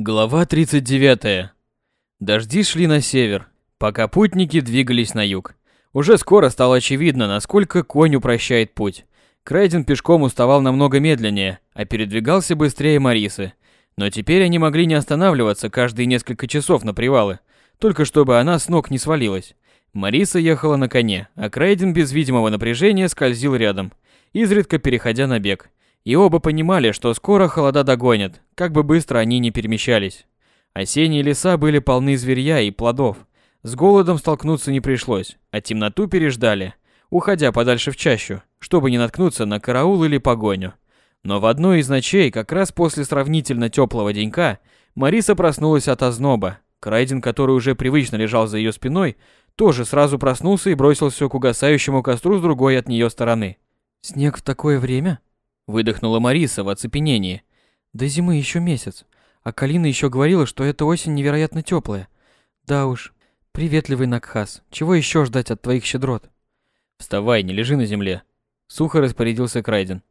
Глава 39. Дожди шли на север, пока путники двигались на юг. Уже скоро стало очевидно, насколько конь упрощает путь. Крайден пешком уставал намного медленнее, а передвигался быстрее Марисы. Но теперь они могли не останавливаться каждые несколько часов на привалы, только чтобы она с ног не свалилась. Мариса ехала на коне, а Крайден без видимого напряжения скользил рядом, изредка переходя на бег. И оба понимали, что скоро холода догонят, как бы быстро они ни перемещались. Осенние леса были полны зверья и плодов. С голодом столкнуться не пришлось, а темноту переждали, уходя подальше в чащу, чтобы не наткнуться на караул или погоню. Но в одной из ночей, как раз после сравнительно теплого денька, Мариса проснулась от озноба. Крайден, который уже привычно лежал за ее спиной, тоже сразу проснулся и бросился к угасающему костру с другой от нее стороны. «Снег в такое время?» Выдохнула Мариса в оцепенении. До зимы еще месяц. А Калина еще говорила, что эта осень невероятно теплая. Да уж. Приветливый Накхас. Чего еще ждать от твоих щедрот? Вставай, не лежи на земле. Сухо распорядился Крайден.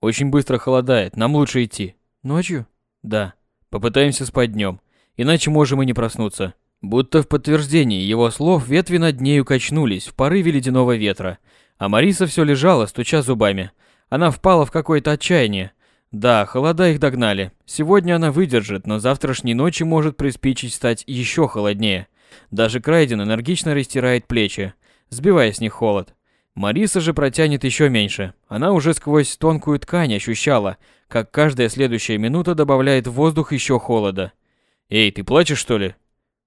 Очень быстро холодает, нам лучше идти. Ночью? Да. Попытаемся спать днем, иначе можем и не проснуться. Будто в подтверждении его слов ветви над нею качнулись в порыве ледяного ветра, а Мариса все лежала, стуча зубами, она впала в какое-то отчаяние. Да, холода их догнали. Сегодня она выдержит, но завтрашней ночи может приспичить стать еще холоднее. Даже Крайден энергично растирает плечи, сбивая с них холод. Мариса же протянет еще меньше. Она уже сквозь тонкую ткань ощущала, как каждая следующая минута добавляет в воздух еще холода. «Эй, ты плачешь, что ли?»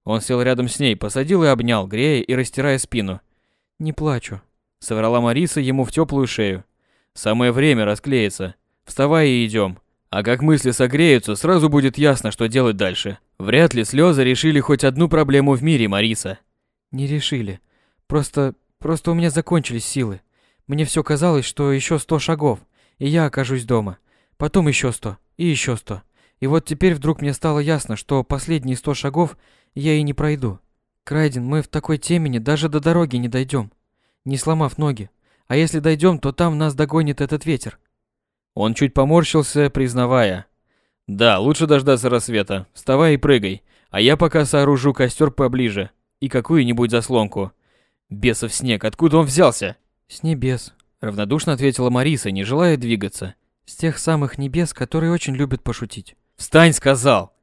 Он сел рядом с ней, посадил и обнял, грея и растирая спину. «Не плачу», — соврала Мариса ему в теплую шею. Самое время расклеиться. Вставай и идем. А как мысли согреются, сразу будет ясно, что делать дальше. Вряд ли слезы решили хоть одну проблему в мире, Мариса. Не решили. Просто... просто у меня закончились силы. Мне все казалось, что еще сто шагов, и я окажусь дома. Потом еще сто, и еще сто. И вот теперь вдруг мне стало ясно, что последние сто шагов я и не пройду. Крайден, мы в такой темени даже до дороги не дойдем, не сломав ноги. А если дойдем, то там нас догонит этот ветер. Он чуть поморщился, признавая. Да, лучше дождаться рассвета. Вставай и прыгай. А я пока сооружу костер поближе. И какую-нибудь заслонку. Бесов снег, откуда он взялся? С небес. Равнодушно ответила Мариса, не желая двигаться. С тех самых небес, которые очень любят пошутить. «Встань!» — сказал!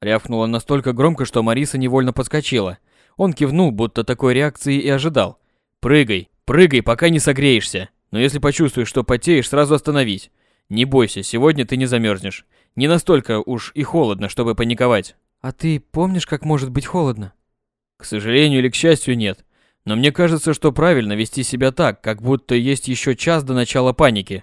Рявкнула настолько громко, что Мариса невольно подскочила. Он кивнул, будто такой реакции и ожидал. «Прыгай! Прыгай, пока не согреешься. Но если почувствуешь, что потеешь, сразу остановись. Не бойся, сегодня ты не замерзнешь. Не настолько уж и холодно, чтобы паниковать. А ты помнишь, как может быть холодно? К сожалению или к счастью, нет. Но мне кажется, что правильно вести себя так, как будто есть еще час до начала паники.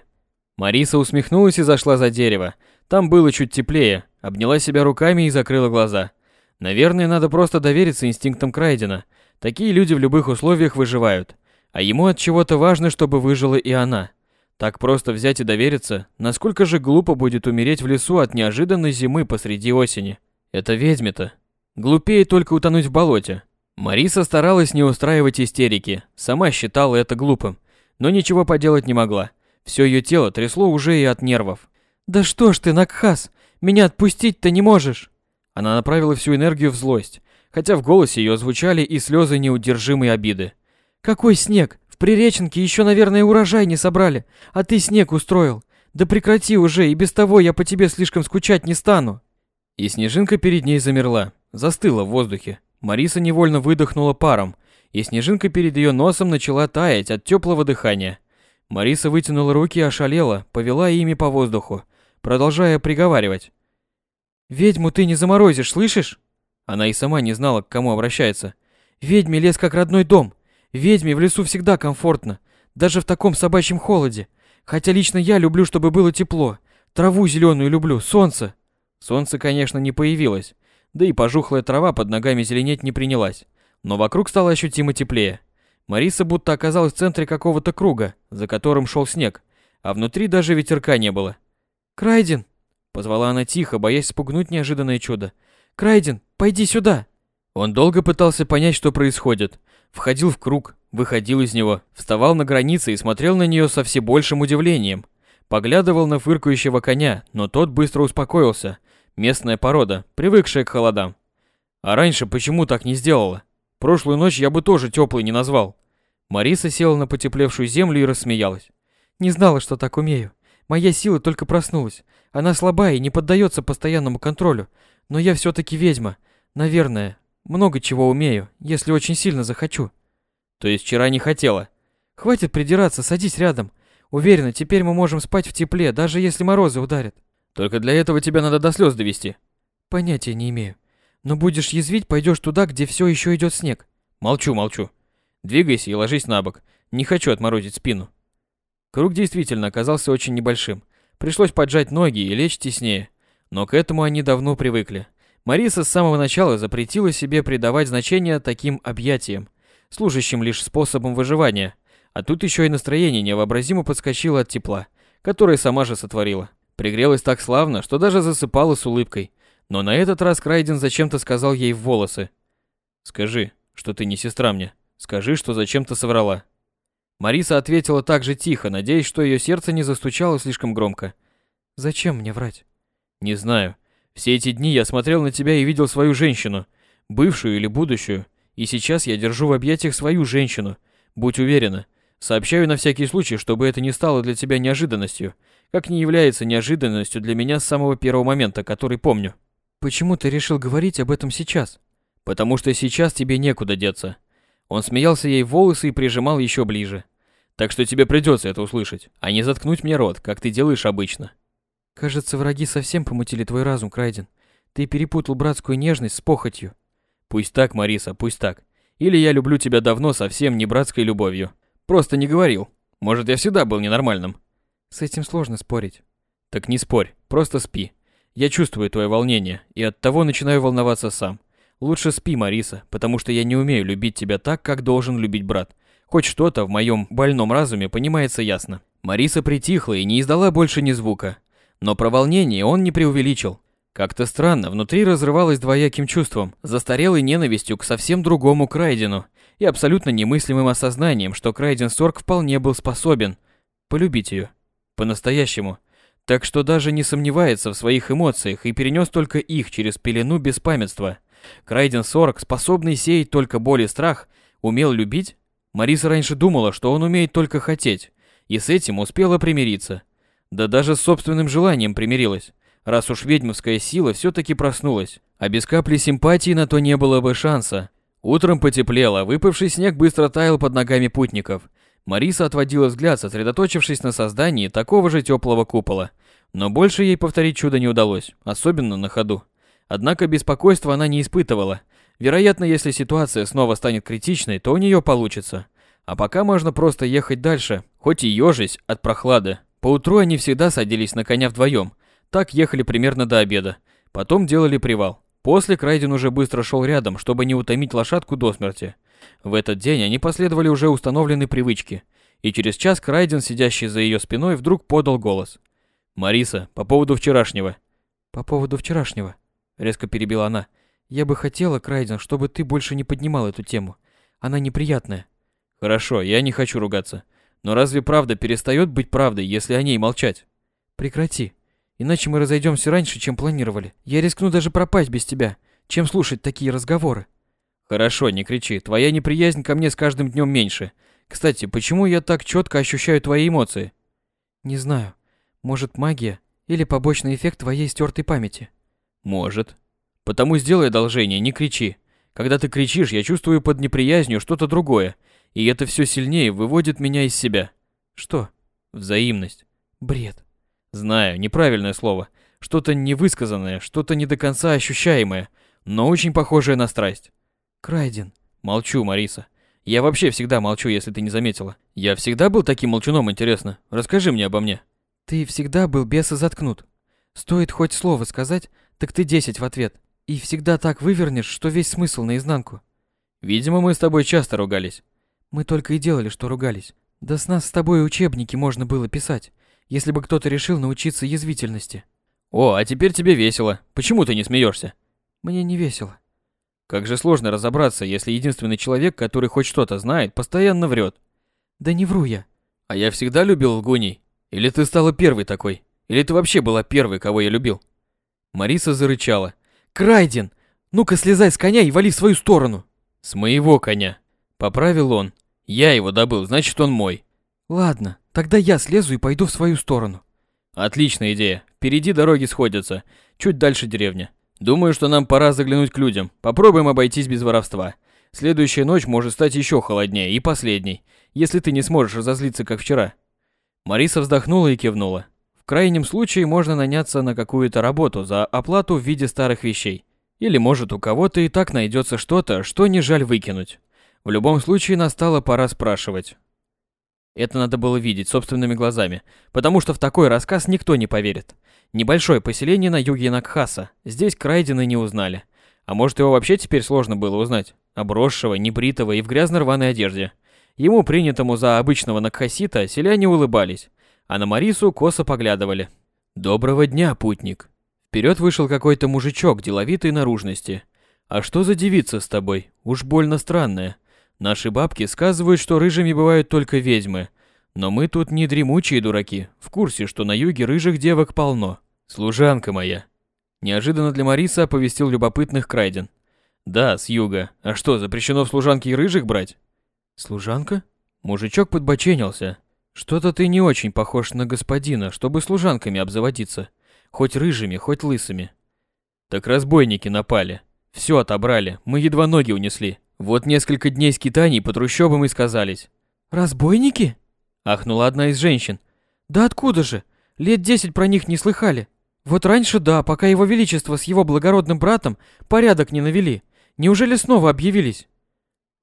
Мариса усмехнулась и зашла за дерево. Там было чуть теплее, обняла себя руками и закрыла глаза. Наверное, надо просто довериться инстинктам Крайдена. Такие люди в любых условиях выживают. А ему от чего-то важно, чтобы выжила и она. Так просто взять и довериться, насколько же глупо будет умереть в лесу от неожиданной зимы посреди осени. Это ведьме-то. Глупее только утонуть в болоте. Мариса старалась не устраивать истерики, сама считала это глупым, но ничего поделать не могла. Все ее тело трясло уже и от нервов. «Да что ж ты, Накхас, меня отпустить-то не можешь!» Она направила всю энергию в злость, хотя в голосе ее звучали и слезы неудержимой обиды. Какой снег? В Приреченке еще, наверное, урожай не собрали, а ты снег устроил. Да прекрати уже, и без того я по тебе слишком скучать не стану. И снежинка перед ней замерла, застыла в воздухе. Мариса невольно выдохнула паром, и снежинка перед ее носом начала таять от теплого дыхания. Мариса вытянула руки и ошалела, повела ими по воздуху, продолжая приговаривать. «Ведьму ты не заморозишь, слышишь?» Она и сама не знала, к кому обращается. «Ведьме лес как родной дом. Ведьме в лесу всегда комфортно, даже в таком собачьем холоде. Хотя лично я люблю, чтобы было тепло. Траву зеленую люблю, солнце. Солнце, конечно, не появилось, да и пожухлая трава под ногами зеленеть не принялась. Но вокруг стало ощутимо теплее. Мариса будто оказалась в центре какого-то круга, за которым шел снег, а внутри даже ветерка не было. «Крайден!» — позвала она тихо, боясь спугнуть неожиданное чудо. «Крайден, пойди сюда!» Он долго пытался понять, что происходит, Входил в круг, выходил из него, вставал на границе и смотрел на нее со все большим удивлением. Поглядывал на фыркающего коня, но тот быстро успокоился, Местная порода, привыкшая к холодам. А раньше почему так не сделала? Прошлую ночь я бы тоже теплой не назвал. Мариса села на потеплевшую землю и рассмеялась. Не знала, что так умею. Моя сила только проснулась. Она слабая и не поддается постоянному контролю. Но я все-таки ведьма. Наверное, много чего умею, если очень сильно захочу. То есть вчера не хотела? Хватит придираться, садись рядом. Уверена, теперь мы можем спать в тепле, даже если морозы ударят. Только для этого тебя надо до слез довести. Понятия не имею. Но будешь язвить, пойдешь туда, где все еще идет снег. Молчу, молчу. Двигайся и ложись на бок. Не хочу отморозить спину. Круг действительно оказался очень небольшим. Пришлось поджать ноги и лечь теснее. Но к этому они давно привыкли. Мариса с самого начала запретила себе придавать значение таким объятиям, служащим лишь способом выживания. А тут еще и настроение невообразимо подскочило от тепла, которое сама же сотворила. Пригрелась так славно, что даже засыпала с улыбкой. Но на этот раз Крайден зачем-то сказал ей в волосы. «Скажи, что ты не сестра мне. Скажи, что зачем-то соврала». Мариса ответила так же тихо, надеясь, что ее сердце не застучало слишком громко. «Зачем мне врать?» «Не знаю. Все эти дни я смотрел на тебя и видел свою женщину, бывшую или будущую, и сейчас я держу в объятиях свою женщину. Будь уверена. Сообщаю на всякий случай, чтобы это не стало для тебя неожиданностью, как не является неожиданностью для меня с самого первого момента, который помню». «Почему ты решил говорить об этом сейчас?» «Потому что сейчас тебе некуда деться. Он смеялся ей в волосы и прижимал еще ближе. Так что тебе придется это услышать, а не заткнуть мне рот, как ты делаешь обычно. Кажется, враги совсем помутили твой разум, Крайден. Ты перепутал братскую нежность с похотью. Пусть так, Мариса, пусть так. Или я люблю тебя давно совсем не братской любовью. Просто не говорил. Может, я всегда был ненормальным. С этим сложно спорить. Так не спорь, просто спи. Я чувствую твое волнение, и от того начинаю волноваться сам. Лучше спи, Мариса, потому что я не умею любить тебя так, как должен любить брат. Хоть что-то в моем больном разуме понимается ясно. Мариса притихла и не издала больше ни звука. Но про волнение он не преувеличил. Как-то странно, внутри разрывалось двояким чувством, застарелой ненавистью к совсем другому Крайдену и абсолютно немыслимым осознанием, что Крайден Сорг вполне был способен полюбить ее. По-настоящему. Так что даже не сомневается в своих эмоциях и перенес только их через пелену беспамятства. Крайден 40, способный сеять только боль и страх, умел любить? Мариса раньше думала, что он умеет только хотеть, и с этим успела примириться. Да даже с собственным желанием примирилась, раз уж ведьмовская сила все-таки проснулась, а без капли симпатии на то не было бы шанса. Утром потеплело, выпавший снег быстро таял под ногами путников. Мариса отводила взгляд, сосредоточившись на создании такого же теплого купола. Но больше ей повторить чудо не удалось, особенно на ходу. Однако беспокойства она не испытывала. Вероятно, если ситуация снова станет критичной, то у нее получится. А пока можно просто ехать дальше, хоть и ежись от прохлады. Поутру они всегда садились на коня вдвоем. Так ехали примерно до обеда. Потом делали привал. После Крайден уже быстро шел рядом, чтобы не утомить лошадку до смерти. В этот день они последовали уже установленной привычке. И через час Крайден, сидящий за ее спиной, вдруг подал голос. «Мариса, по поводу вчерашнего». «По поводу вчерашнего», резко перебила она. Я бы хотела, Крайден, чтобы ты больше не поднимал эту тему. Она неприятная. Хорошо, я не хочу ругаться. Но разве правда перестает быть правдой, если о ней молчать? Прекрати. Иначе мы разойдемся раньше, чем планировали. Я рискну даже пропасть без тебя, чем слушать такие разговоры. Хорошо, не кричи. Твоя неприязнь ко мне с каждым днем меньше. Кстати, почему я так четко ощущаю твои эмоции? Не знаю. Может, магия или побочный эффект твоей стертой памяти. Может. Потому сделай одолжение, не кричи. Когда ты кричишь, я чувствую под неприязнью что-то другое, и это все сильнее выводит меня из себя. Что? Взаимность. Бред. Знаю, неправильное слово. Что-то невысказанное, что-то не до конца ощущаемое, но очень похожее на страсть. Крайден. Молчу, Мариса. Я вообще всегда молчу, если ты не заметила. Я всегда был таким молчуном, интересно. Расскажи мне обо мне. Ты всегда был беса заткнут. Стоит хоть слово сказать, так ты десять в ответ. И всегда так вывернешь, что весь смысл наизнанку. Видимо, мы с тобой часто ругались. Мы только и делали, что ругались. Да с нас с тобой учебники можно было писать, если бы кто-то решил научиться язвительности. О, а теперь тебе весело. Почему ты не смеешься? Мне не весело. Как же сложно разобраться, если единственный человек, который хоть что-то знает, постоянно врет. Да не вру я. А я всегда любил лгуней. Или ты стала первой такой? Или ты вообще была первой, кого я любил? Мариса зарычала. «Крайден! Ну-ка слезай с коня и вали в свою сторону!» «С моего коня!» Поправил он. «Я его добыл, значит он мой». «Ладно, тогда я слезу и пойду в свою сторону». «Отличная идея. Впереди дороги сходятся. Чуть дальше деревня. Думаю, что нам пора заглянуть к людям. Попробуем обойтись без воровства. Следующая ночь может стать еще холоднее и последней, если ты не сможешь разозлиться, как вчера». Мариса вздохнула и кивнула. В крайнем случае можно наняться на какую-то работу за оплату в виде старых вещей. Или может у кого-то и так найдется что-то, что не жаль выкинуть. В любом случае настала пора спрашивать. Это надо было видеть собственными глазами, потому что в такой рассказ никто не поверит. Небольшое поселение на юге Накхаса, здесь Крайдены не узнали. А может его вообще теперь сложно было узнать? Обросшего, небритого и в грязно-рваной одежде. Ему, принятому за обычного Накхасита, селяне улыбались, а на Марису косо поглядывали. «Доброго дня, путник!» Вперед вышел какой-то мужичок деловитой наружности. «А что за девица с тобой? Уж больно странная. Наши бабки сказывают, что рыжими бывают только ведьмы. Но мы тут не дремучие дураки, в курсе, что на юге рыжих девок полно. Служанка моя!» Неожиданно для Мариса оповестил любопытных Крайден. «Да, с юга. А что, запрещено в служанке и рыжих брать?» «Служанка?» Мужичок подбоченился. «Что-то ты не очень похож на господина, чтобы служанками обзаводиться. Хоть рыжими, хоть лысыми». «Так разбойники напали. Все отобрали, мы едва ноги унесли. Вот несколько дней скитаний по трущобам и сказались». «Разбойники?» Ахнула одна из женщин. «Да откуда же? Лет десять про них не слыхали. Вот раньше да, пока его величество с его благородным братом порядок не навели. Неужели снова объявились?»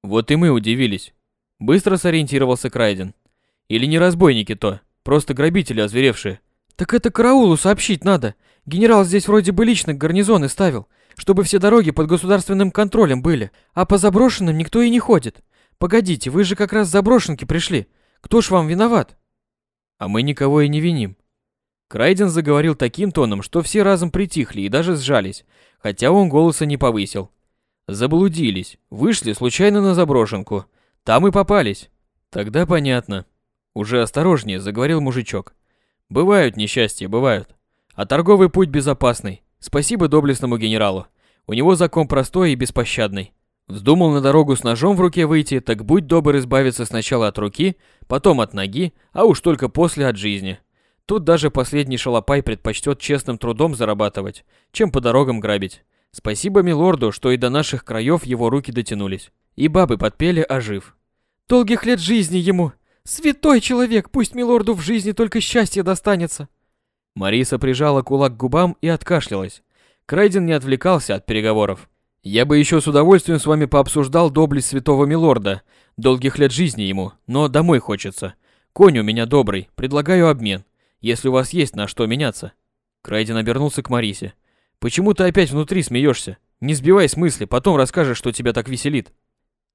Вот и мы удивились. Быстро сориентировался Крайден. Или не разбойники то, просто грабители озверевшие. Так это караулу сообщить надо. Генерал здесь вроде бы лично гарнизоны ставил, чтобы все дороги под государственным контролем были, а по заброшенным никто и не ходит. Погодите, вы же как раз заброшенки пришли. Кто ж вам виноват? А мы никого и не виним. Крайден заговорил таким тоном, что все разом притихли и даже сжались, хотя он голоса не повысил. Заблудились, вышли случайно на заброшенку. Там и попались. Тогда понятно. Уже осторожнее заговорил мужичок. Бывают несчастья, бывают. А торговый путь безопасный. Спасибо доблестному генералу. У него закон простой и беспощадный. Вздумал на дорогу с ножом в руке выйти, так будь добр избавиться сначала от руки, потом от ноги, а уж только после от жизни. Тут даже последний шалопай предпочтет честным трудом зарабатывать, чем по дорогам грабить. Спасибо милорду, что и до наших краев его руки дотянулись. И бабы подпели ожив. Долгих лет жизни ему! Святой человек, пусть милорду в жизни только счастье достанется. Мариса прижала кулак к губам и откашлялась. Крайден не отвлекался от переговоров. Я бы еще с удовольствием с вами пообсуждал доблесть святого милорда. Долгих лет жизни ему, но домой хочется. Конь у меня добрый, предлагаю обмен, если у вас есть на что меняться. Крайден обернулся к Марисе. Почему ты опять внутри смеешься? Не сбивай с мысли, потом расскажешь, что тебя так веселит.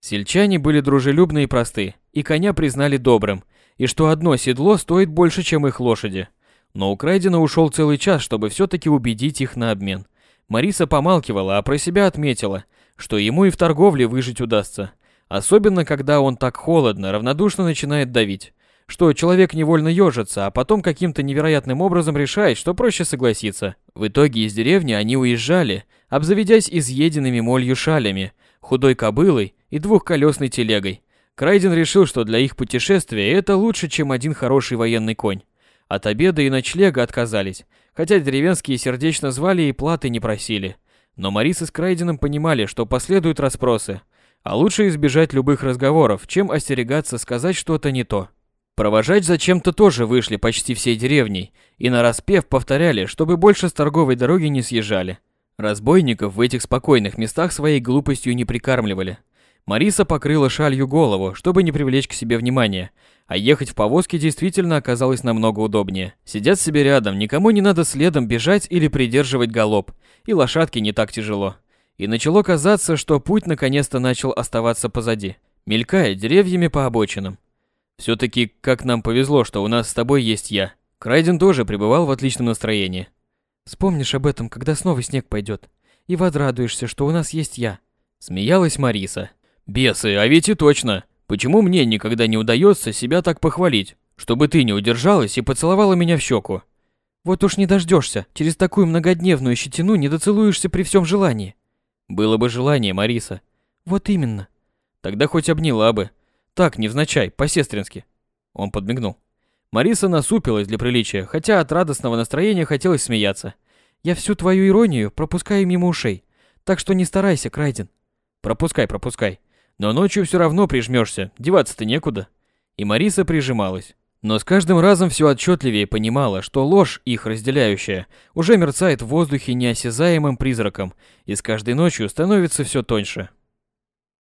Сельчане были дружелюбны и просты, и коня признали добрым, и что одно седло стоит больше, чем их лошади. Но у Крайдена ушел целый час, чтобы все-таки убедить их на обмен. Мариса помалкивала, а про себя отметила, что ему и в торговле выжить удастся. Особенно, когда он так холодно, равнодушно начинает давить. Что человек невольно ежится, а потом каким-то невероятным образом решает, что проще согласиться. В итоге из деревни они уезжали, обзаведясь изъеденными молью шалями, худой кобылой и двухколесной телегой. Крайден решил, что для их путешествия это лучше, чем один хороший военный конь. От обеда и ночлега отказались, хотя деревенские сердечно звали и платы не просили. Но Мариса с Крайденом понимали, что последуют расспросы, а лучше избежать любых разговоров, чем остерегаться сказать что-то не то. Провожать зачем-то тоже вышли почти всей деревней, и на распев повторяли, чтобы больше с торговой дороги не съезжали. Разбойников в этих спокойных местах своей глупостью не прикармливали. Мариса покрыла шалью голову, чтобы не привлечь к себе внимания, а ехать в повозке действительно оказалось намного удобнее. Сидят себе рядом, никому не надо следом бежать или придерживать галоп, и лошадке не так тяжело. И начало казаться, что путь наконец-то начал оставаться позади, мелькая деревьями по обочинам. Все-таки как нам повезло, что у нас с тобой есть я. Крайден тоже пребывал в отличном настроении. Вспомнишь об этом, когда снова снег пойдет, и возрадуешься, что у нас есть я. Смеялась Мариса. Бесы, а ведь и точно. Почему мне никогда не удается себя так похвалить, чтобы ты не удержалась и поцеловала меня в щеку? Вот уж не дождешься, через такую многодневную щетину не доцелуешься при всем желании. Было бы желание, Мариса. Вот именно. Тогда хоть обняла бы. Так, невзначай, по-сестрински. Он подмигнул. Мариса насупилась для приличия, хотя от радостного настроения хотелось смеяться. Я всю твою иронию пропускаю мимо ушей, так что не старайся, Крайден. Пропускай, пропускай. Но ночью все равно прижмешься, деваться-то некуда. И Мариса прижималась. Но с каждым разом все отчетливее понимала, что ложь, их разделяющая, уже мерцает в воздухе неосязаемым призраком и с каждой ночью становится все тоньше.